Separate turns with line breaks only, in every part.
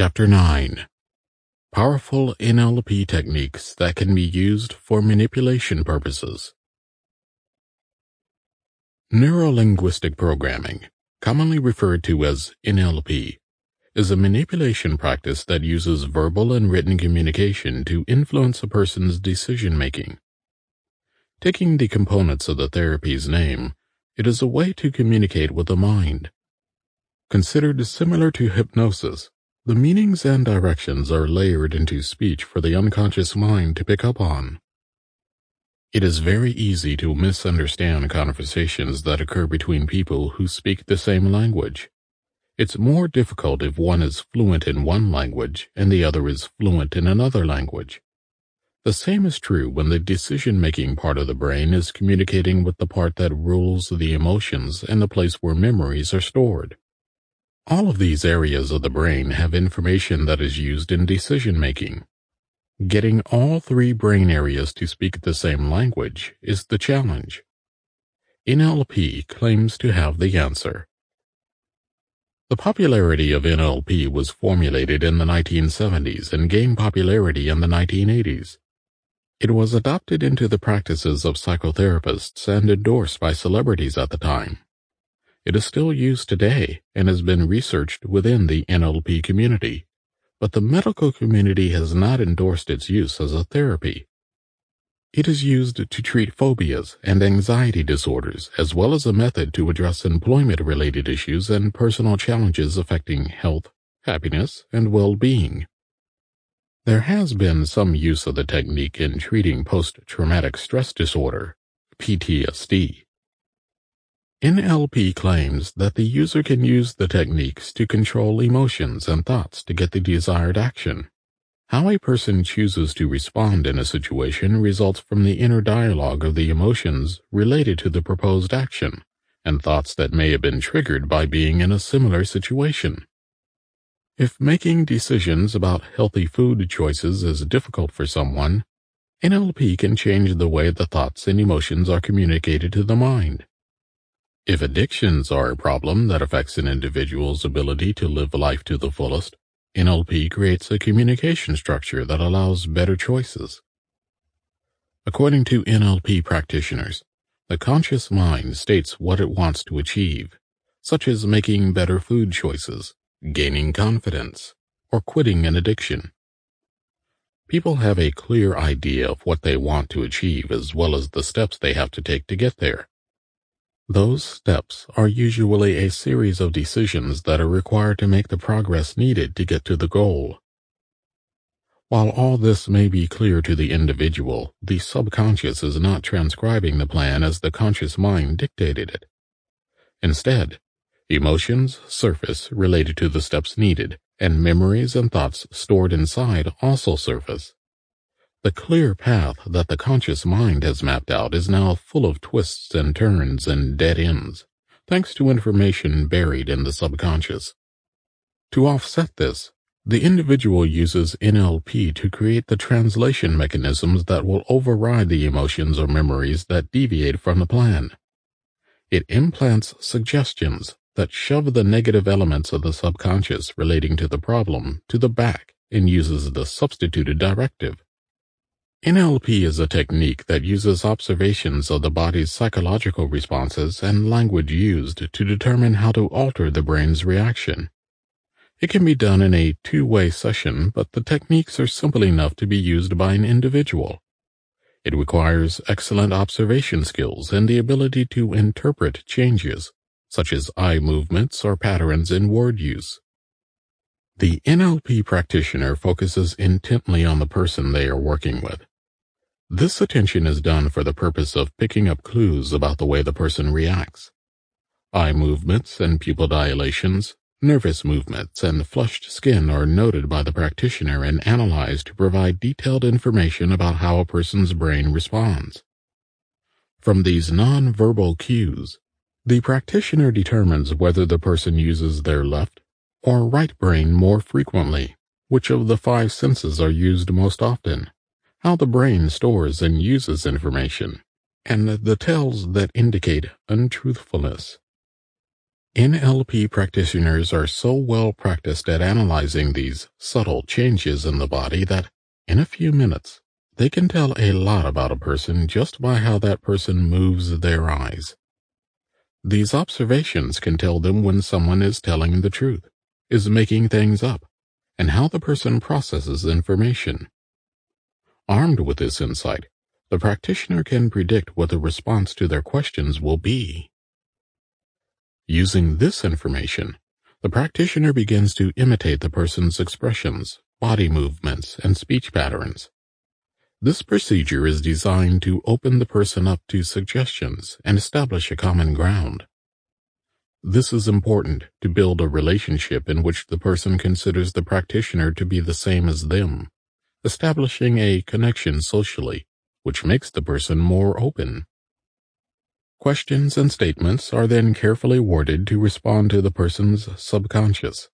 Chapter 9 Powerful NLP Techniques that can be used for manipulation purposes. Neurolinguistic programming, commonly referred to as NLP, is a manipulation practice that uses verbal and written communication to influence a person's decision making. Taking the components of the therapy's name, it is a way to communicate with the mind. Considered similar to hypnosis, the meanings and directions are layered into speech for the unconscious mind to pick up on. It is very easy to misunderstand conversations that occur between people who speak the same language. It's more difficult if one is fluent in one language and the other is fluent in another language. The same is true when the decision-making part of the brain is communicating with the part that rules the emotions and the place where memories are stored. All of these areas of the brain have information that is used in decision making. Getting all three brain areas to speak the same language is the challenge. NLP claims to have the answer. The popularity of NLP was formulated in the 1970s and gained popularity in the 1980s. It was adopted into the practices of psychotherapists and endorsed by celebrities at the time. It is still used today and has been researched within the NLP community, but the medical community has not endorsed its use as a therapy. It is used to treat phobias and anxiety disorders, as well as a method to address employment-related issues and personal challenges affecting health, happiness, and well-being. There has been some use of the technique in treating post-traumatic stress disorder, PTSD, NLP claims that the user can use the techniques to control emotions and thoughts to get the desired action. How a person chooses to respond in a situation results from the inner dialogue of the emotions related to the proposed action and thoughts that may have been triggered by being in a similar situation. If making decisions about healthy food choices is difficult for someone, NLP can change the way the thoughts and emotions are communicated to the mind. If addictions are a problem that affects an individual's ability to live life to the fullest, NLP creates a communication structure that allows better choices. According to NLP practitioners, the conscious mind states what it wants to achieve, such as making better food choices, gaining confidence, or quitting an addiction. People have a clear idea of what they want to achieve as well as the steps they have to take to get there. Those steps are usually a series of decisions that are required to make the progress needed to get to the goal. While all this may be clear to the individual, the subconscious is not transcribing the plan as the conscious mind dictated it. Instead, emotions surface related to the steps needed, and memories and thoughts stored inside also surface. The clear path that the conscious mind has mapped out is now full of twists and turns and dead ends, thanks to information buried in the subconscious. To offset this, the individual uses NLP to create the translation mechanisms that will override the emotions or memories that deviate from the plan. It implants suggestions that shove the negative elements of the subconscious relating to the problem to the back and uses the substituted directive. NLP is a technique that uses observations of the body's psychological responses and language used to determine how to alter the brain's reaction. It can be done in a two-way session, but the techniques are simple enough to be used by an individual. It requires excellent observation skills and the ability to interpret changes, such as eye movements or patterns in word use. The NLP practitioner focuses intently on the person they are working with. This attention is done for the purpose of picking up clues about the way the person reacts. Eye movements and pupil dilations, nervous movements, and flushed skin are noted by the practitioner and analyzed to provide detailed information about how a person's brain responds. From these non-verbal cues, the practitioner determines whether the person uses their left or right brain more frequently, which of the five senses are used most often how the brain stores and uses information, and the tells that indicate untruthfulness. NLP practitioners are so well practiced at analyzing these subtle changes in the body that, in a few minutes, they can tell a lot about a person just by how that person moves their eyes. These observations can tell them when someone is telling the truth, is making things up, and how the person processes information. Armed with this insight, the practitioner can predict what the response to their questions will be. Using this information, the practitioner begins to imitate the person's expressions, body movements, and speech patterns. This procedure is designed to open the person up to suggestions and establish a common ground. This is important to build a relationship in which the person considers the practitioner to be the same as them establishing a connection socially, which makes the person more open. Questions and statements are then carefully worded to respond to the person's subconscious.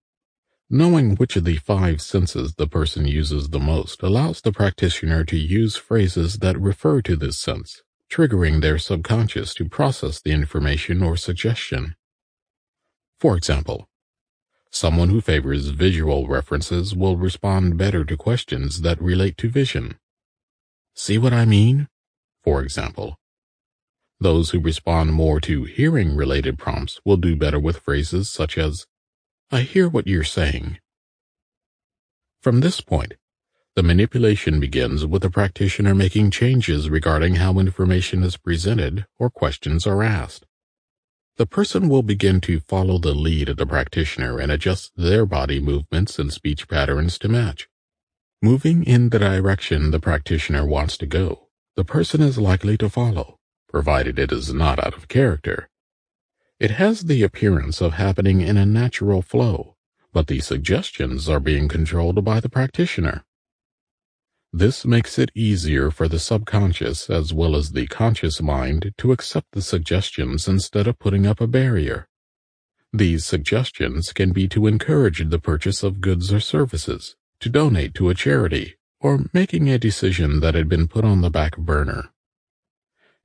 Knowing which of the five senses the person uses the most allows the practitioner to use phrases that refer to this sense, triggering their subconscious to process the information or suggestion. For example, Someone who favors visual references will respond better to questions that relate to vision. See what I mean? For example, those who respond more to hearing related prompts will do better with phrases such as, I hear what you're saying. From this point, the manipulation begins with the practitioner making changes regarding how information is presented or questions are asked. The person will begin to follow the lead of the practitioner and adjust their body movements and speech patterns to match. Moving in the direction the practitioner wants to go, the person is likely to follow, provided it is not out of character. It has the appearance of happening in a natural flow, but the suggestions are being controlled by the practitioner. This makes it easier for the subconscious as well as the conscious mind to accept the suggestions instead of putting up a barrier. These suggestions can be to encourage the purchase of goods or services, to donate to a charity, or making a decision that had been put on the back burner.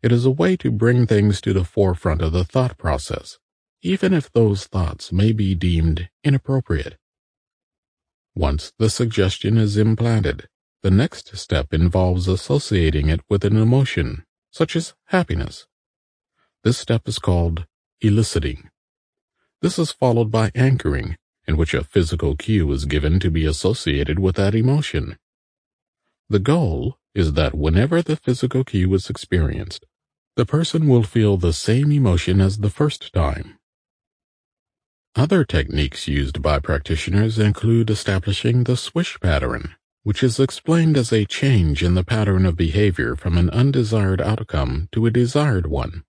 It is a way to bring things to the forefront of the thought process, even if those thoughts may be deemed inappropriate. Once the suggestion is implanted, the next step involves associating it with an emotion, such as happiness. This step is called eliciting. This is followed by anchoring, in which a physical cue is given to be associated with that emotion. The goal is that whenever the physical cue is experienced, the person will feel the same emotion as the first time. Other techniques used by practitioners include establishing the swish pattern, which is explained as a change in the pattern of behavior from an undesired outcome to a desired one.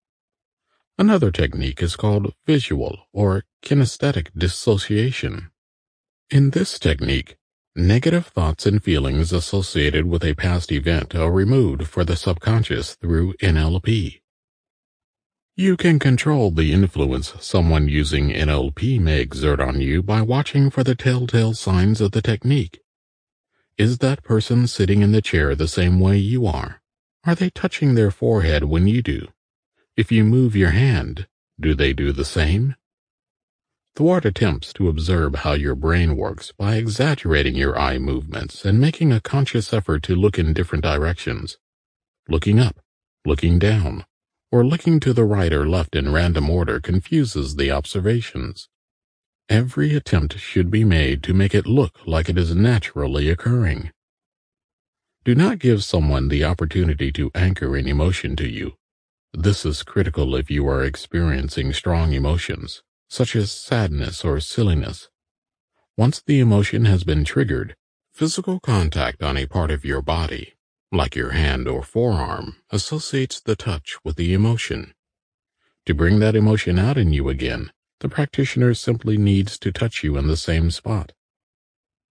Another technique is called visual or kinesthetic dissociation. In this technique, negative thoughts and feelings associated with a past event are removed for the subconscious through NLP. You can control the influence someone using NLP may exert on you by watching for the telltale signs of the technique. Is that person sitting in the chair the same way you are? Are they touching their forehead when you do? If you move your hand, do they do the same? Thwart attempts to observe how your brain works by exaggerating your eye movements and making a conscious effort to look in different directions. Looking up, looking down, or looking to the right or left in random order confuses the observations. Every attempt should be made to make it look like it is naturally occurring. Do not give someone the opportunity to anchor an emotion to you. This is critical if you are experiencing strong emotions, such as sadness or silliness. Once the emotion has been triggered, physical contact on a part of your body, like your hand or forearm, associates the touch with the emotion. To bring that emotion out in you again, the practitioner simply needs to touch you in the same spot.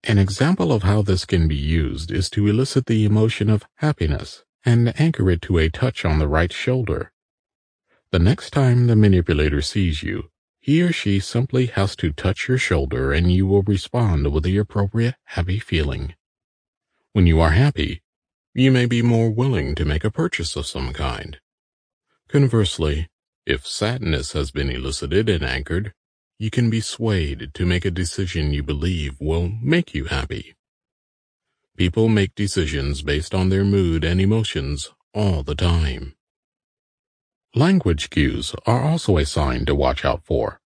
An example of how this can be used is to elicit the emotion of happiness and anchor it to a touch on the right shoulder. The next time the manipulator sees you, he or she simply has to touch your shoulder and you will respond with the appropriate happy feeling. When you are happy, you may be more willing to make a purchase of some kind. Conversely, if sadness has been elicited and anchored, you can be swayed to make a decision you believe will make you happy. People make decisions based on their mood and emotions all the time. Language cues are also a sign to watch out for.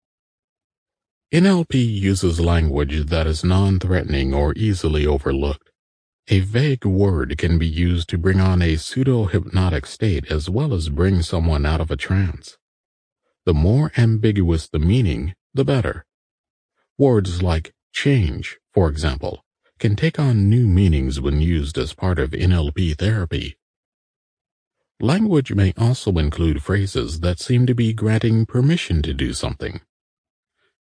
NLP uses language that is non-threatening or easily overlooked. A vague word can be used to bring on a pseudo-hypnotic state as well as bring someone out of a trance. The more ambiguous the meaning, the better. Words like change, for example, can take on new meanings when used as part of NLP therapy. Language may also include phrases that seem to be granting permission to do something.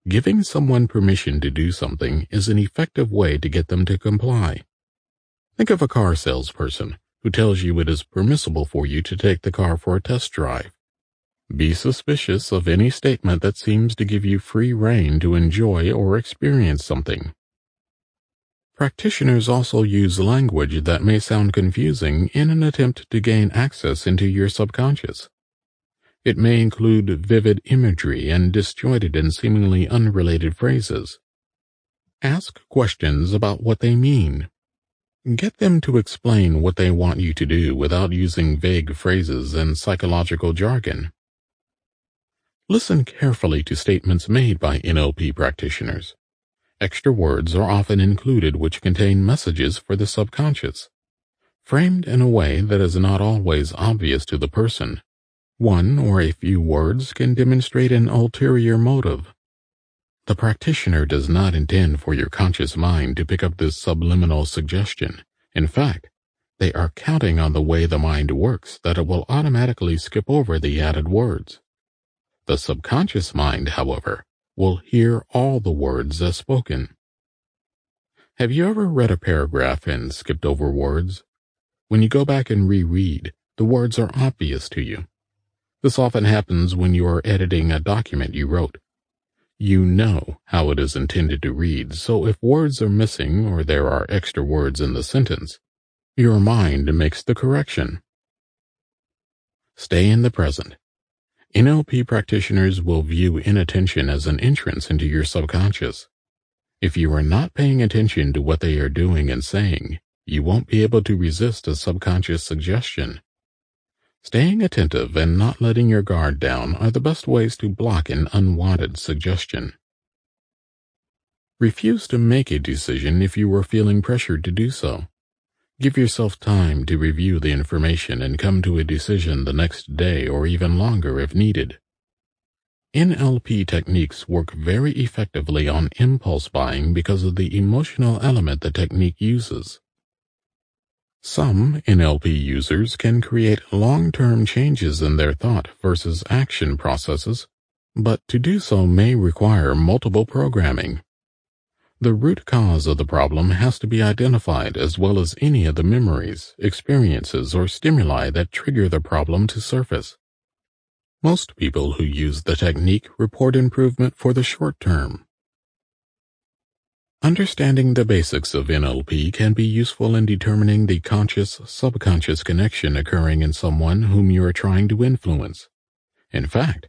Giving someone permission to do something is an effective way to get them to comply. Think of a car salesperson who tells you it is permissible for you to take the car for a test drive. Be suspicious of any statement that seems to give you free rein to enjoy or experience something. Practitioners also use language that may sound confusing in an attempt to gain access into your subconscious. It may include vivid imagery and disjointed and seemingly unrelated phrases. Ask questions about what they mean. Get them to explain what they want you to do without using vague phrases and psychological jargon. Listen carefully to statements made by NLP practitioners. Extra words are often included which contain messages for the subconscious, framed in a way that is not always obvious to the person. One or a few words can demonstrate an ulterior motive. The practitioner does not intend for your conscious mind to pick up this subliminal suggestion. In fact, they are counting on the way the mind works that it will automatically skip over the added words. The subconscious mind, however, will hear all the words as spoken. Have you ever read a paragraph and skipped over words? When you go back and reread, the words are obvious to you. This often happens when you are editing a document you wrote. You know how it is intended to read, so if words are missing or there are extra words in the sentence, your mind makes the correction. Stay in the present. NLP practitioners will view inattention as an entrance into your subconscious. If you are not paying attention to what they are doing and saying, you won't be able to resist a subconscious suggestion. Staying attentive and not letting your guard down are the best ways to block an unwanted suggestion. Refuse to make a decision if you are feeling pressured to do so. Give yourself time to review the information and come to a decision the next day or even longer if needed. NLP techniques work very effectively on impulse buying because of the emotional element the technique uses. Some NLP users can create long-term changes in their thought versus action processes, but to do so may require multiple programming. The root cause of the problem has to be identified as well as any of the memories, experiences, or stimuli that trigger the problem to surface. Most people who use the technique report improvement for the short term, Understanding the basics of NLP can be useful in determining the conscious-subconscious connection occurring in someone whom you are trying to influence. In fact,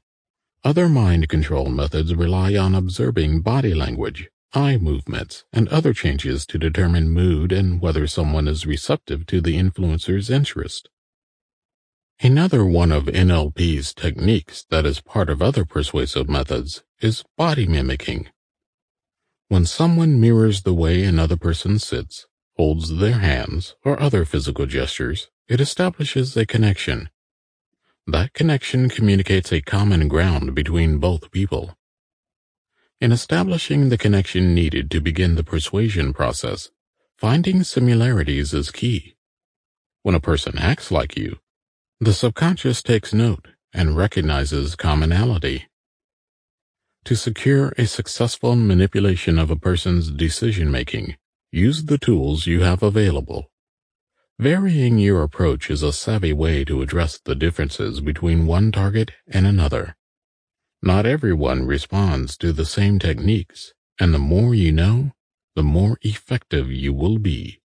other mind control methods rely on observing body language, eye movements, and other changes to determine mood and whether someone is receptive to the influencer's interest. Another one of NLP's techniques that is part of other persuasive methods is body mimicking. When someone mirrors the way another person sits, holds their hands, or other physical gestures, it establishes a connection. That connection communicates a common ground between both people. In establishing the connection needed to begin the persuasion process, finding similarities is key. When a person acts like you, the subconscious takes note and recognizes commonality. To secure a successful manipulation of a person's decision-making, use the tools you have available. Varying your approach is a savvy way to address the differences between one target and another. Not everyone responds to the same techniques, and the more you know, the more effective you will be.